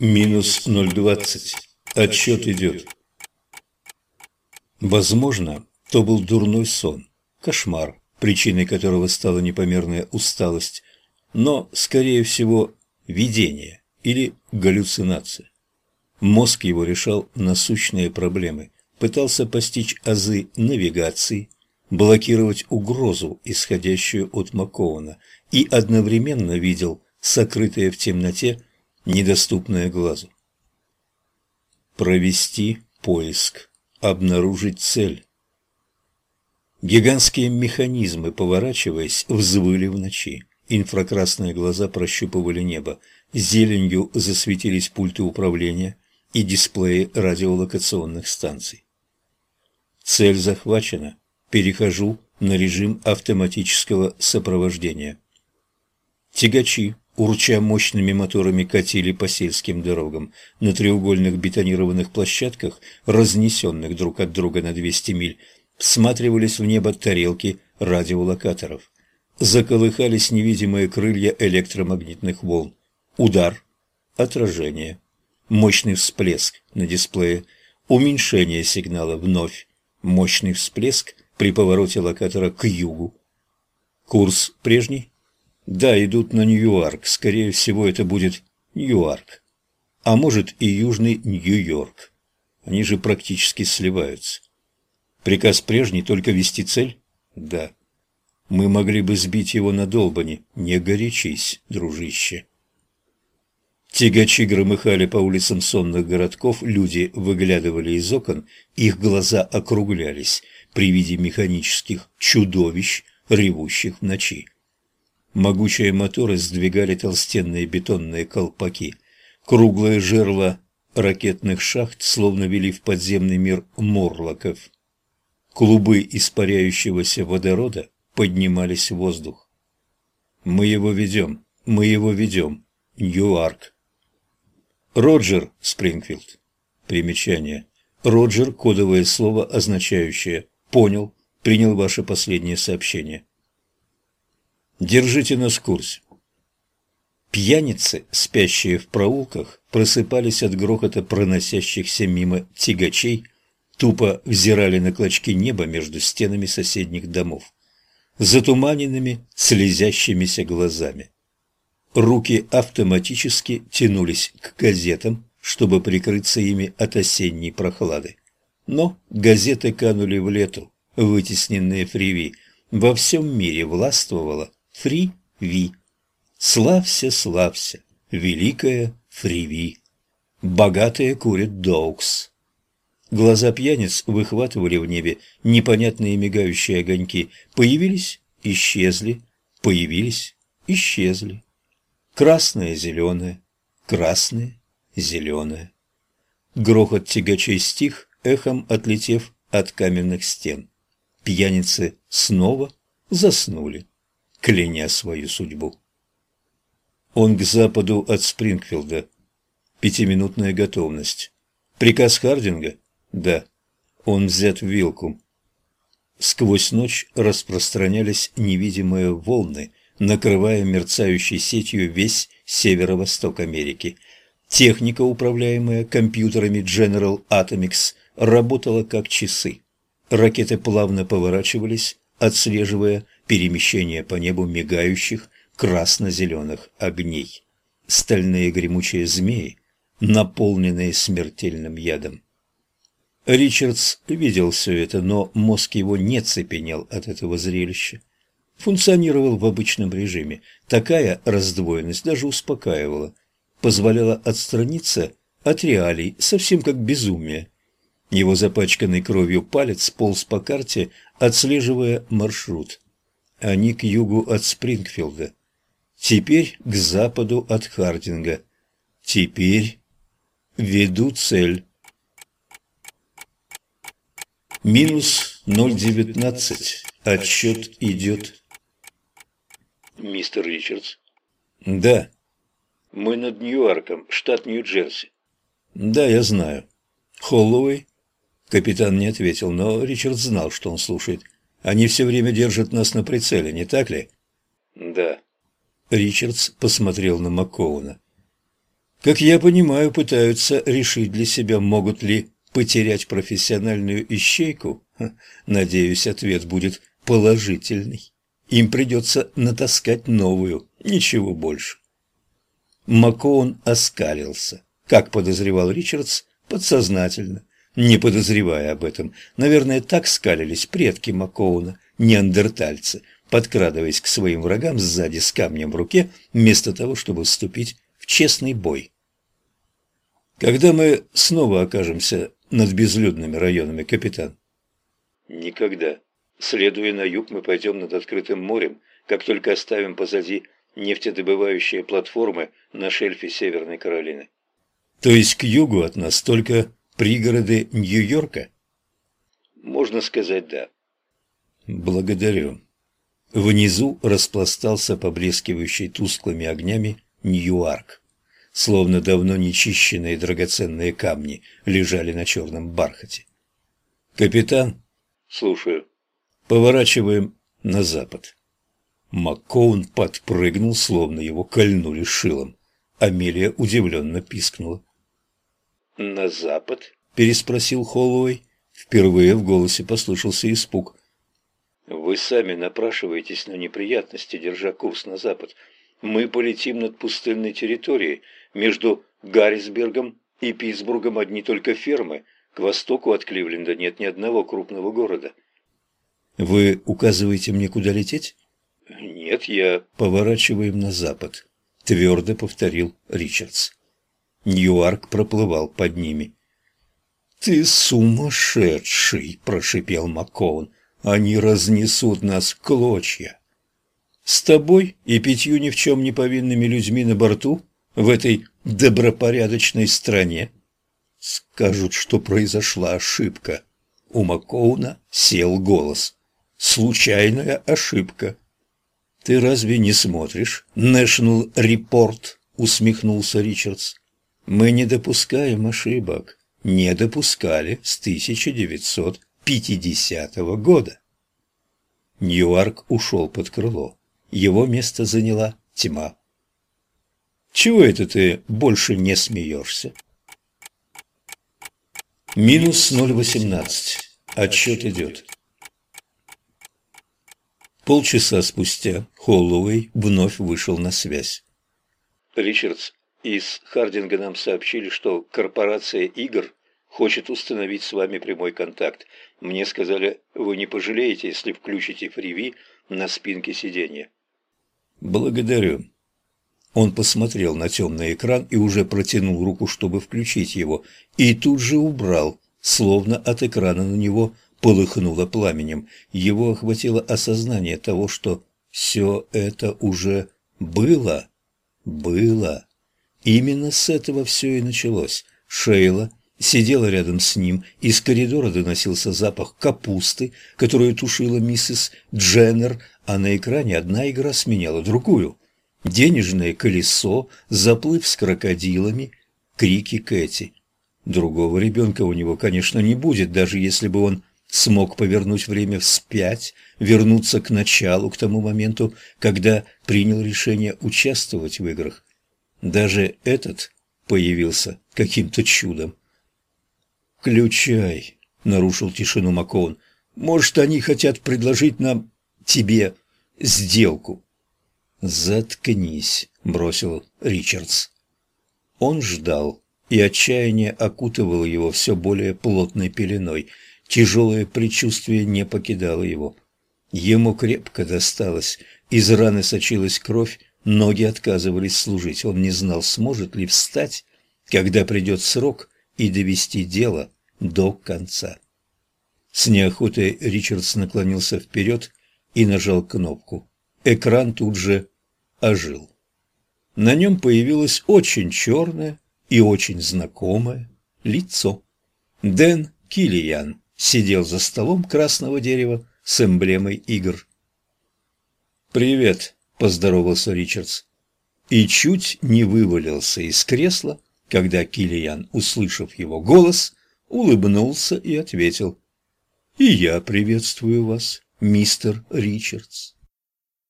Минус 0,20. Отсчет идет. Возможно, то был дурной сон, кошмар, причиной которого стала непомерная усталость, но, скорее всего, видение или галлюцинация. Мозг его решал насущные проблемы, пытался постичь азы навигации, блокировать угрозу, исходящую от Макоуна, и одновременно видел сокрытое в темноте недоступное глазу. Провести поиск, обнаружить цель. Гигантские механизмы, поворачиваясь, взвыли в ночи. Инфракрасные глаза прощупывали небо. Зеленью засветились пульты управления и дисплеи радиолокационных станций. Цель захвачена. Перехожу на режим автоматического сопровождения. Тягачи, урча мощными моторами, катили по сельским дорогам. На треугольных бетонированных площадках, разнесенных друг от друга на 200 миль, всматривались в небо тарелки радиолокаторов. Заколыхались невидимые крылья электромагнитных волн. Удар, отражение, мощный всплеск на дисплее, уменьшение сигнала вновь, мощный всплеск при повороте локатора к югу. Курс прежний? Да, идут на Ньюарк. Скорее всего, это будет Ньюарк. А может и Южный Нью-Йорк. Они же практически сливаются. Приказ прежний, только вести цель? Да. Мы могли бы сбить его на долбани. Не горячись, дружище. Тягачи громыхали по улицам сонных городков, люди выглядывали из окон, их глаза округлялись при виде механических чудовищ, ревущих в ночи. Могучие моторы сдвигали толстенные бетонные колпаки. Круглые жерла ракетных шахт словно вели в подземный мир морлоков. Клубы испаряющегося водорода поднимались в воздух. «Мы его ведем, мы его ведем. Ньюарк». «Роджер Спрингфилд». Примечание. «Роджер» – кодовое слово, означающее «понял», «принял ваше последнее сообщение». Держите нас в курсе. Пьяницы, спящие в проулках, просыпались от грохота проносящихся мимо тягачей, тупо взирали на клочки неба между стенами соседних домов, затуманенными, слезящимися глазами. Руки автоматически тянулись к газетам, чтобы прикрыться ими от осенней прохлады. Но газеты канули в лету, вытесненные фриви. Во всем мире властвовала Фри-Ви. Славься, славься, великая Фри-Ви. Богатые курят Доукс. Глаза пьяниц выхватывали в небе непонятные мигающие огоньки. Появились, исчезли, появились, исчезли. Красное, зеленое, красное, зеленое. Грохот тягачей стих, эхом отлетев от каменных стен. Пьяницы снова заснули кляня свою судьбу. Он к западу от Спрингфилда. Пятиминутная готовность. Приказ Хардинга? Да. Он взят в вилку. Сквозь ночь распространялись невидимые волны, накрывая мерцающей сетью весь северо-восток Америки. Техника, управляемая компьютерами General Atomics, работала как часы. Ракеты плавно поворачивались, отслеживая перемещение по небу мигающих красно-зеленых огней. Стальные гремучие змеи, наполненные смертельным ядом. Ричардс видел все это, но мозг его не цепенел от этого зрелища. Функционировал в обычном режиме. Такая раздвоенность даже успокаивала, позволяла отстраниться от реалий, совсем как безумие. Его запачканный кровью палец полз по карте, отслеживая маршрут. Они к югу от Спрингфилда. Теперь к западу от Хардинга. Теперь веду цель. Минус 0,19. Отсчет идет. Мистер Ричардс? Да. Мы над Ньюарком, штат Нью-Джерси. Да, я знаю. Холлоуэй? Капитан не ответил, но Ричард знал, что он слушает. Они все время держат нас на прицеле, не так ли? Да. Ричардс посмотрел на Маккоуна. Как я понимаю, пытаются решить для себя, могут ли потерять профессиональную ищейку. Надеюсь, ответ будет положительный. Им придется натаскать новую, ничего больше. Макоун оскалился, как подозревал Ричардс, подсознательно, не подозревая об этом. Наверное, так скалились предки Макоуна, неандертальцы, подкрадываясь к своим врагам сзади с камнем в руке, вместо того, чтобы вступить в честный бой. Когда мы снова окажемся над безлюдными районами, капитан? Никогда. Следуя на юг, мы пойдем над открытым морем, как только оставим позади нефтедобывающие платформы на шельфе Северной Каролины. То есть к югу от нас только пригороды Нью-Йорка? Можно сказать «да». Благодарю. Внизу распластался поблескивающий тусклыми огнями Ньюарк. Словно давно нечищенные драгоценные камни лежали на черном бархате. «Капитан?» «Слушаю». «Поворачиваем на запад». Маккоун подпрыгнул, словно его кольнули шилом. Амелия удивленно пискнула. «На запад?» – переспросил Холлоуэй. Впервые в голосе послышался испуг. «Вы сами напрашиваетесь на неприятности, держа курс на запад. Мы полетим над пустынной территорией. Между Гаррисбергом и Питтсбургом одни только фермы. К востоку от Кливленда нет ни одного крупного города». «Вы указываете мне, куда лететь?» «Нет, я...» «Поворачиваем на запад», — твердо повторил Ричардс. Ньюарк проплывал под ними. «Ты сумасшедший!» – прошипел Маккоун. «Они разнесут нас в клочья!» «С тобой и пятью ни в чем не повинными людьми на борту в этой добропорядочной стране?» Скажут, что произошла ошибка. У Маккоуна сел голос. «Случайная ошибка». «Ты разве не смотришь National Report?» – усмехнулся Ричардс. Мы не допускаем ошибок. Не допускали с 1950 года. Ньюарк ушел под крыло. Его место заняла тьма. Чего это ты больше не смеешься? Минус 0,18. Отчет идет. Полчаса спустя Холлоуэй вновь вышел на связь. Ричардс, из Хардинга нам сообщили, что корпорация игр хочет установить с вами прямой контакт. Мне сказали, вы не пожалеете, если включите фриви на спинке сиденья. Благодарю. Он посмотрел на темный экран и уже протянул руку, чтобы включить его, и тут же убрал, словно от экрана на него полыхнуло пламенем. Его охватило осознание того, что все это уже было, было. Именно с этого все и началось. Шейла сидела рядом с ним, из коридора доносился запах капусты, которую тушила миссис Дженнер, а на экране одна игра сменяла другую. Денежное колесо, заплыв с крокодилами, крики Кэти. Другого ребенка у него, конечно, не будет, даже если бы он смог повернуть время вспять, вернуться к началу, к тому моменту, когда принял решение участвовать в играх. Даже этот появился каким-то чудом. «Включай», — нарушил тишину Макоун. «Может, они хотят предложить нам, тебе, сделку?» «Заткнись», — бросил Ричардс. Он ждал, и отчаяние окутывало его все более плотной пеленой. Тяжелое предчувствие не покидало его. Ему крепко досталось, из раны сочилась кровь, Ноги отказывались служить. Он не знал, сможет ли встать, когда придет срок, и довести дело до конца. С неохотой Ричардс наклонился вперед и нажал кнопку. Экран тут же ожил. На нем появилось очень черное и очень знакомое лицо. Дэн Киллиан сидел за столом красного дерева с эмблемой игр. «Привет», поздоровался Ричардс. И чуть не вывалился из кресла, когда Килиан, услышав его голос, улыбнулся и ответил. «И я приветствую вас, мистер Ричардс».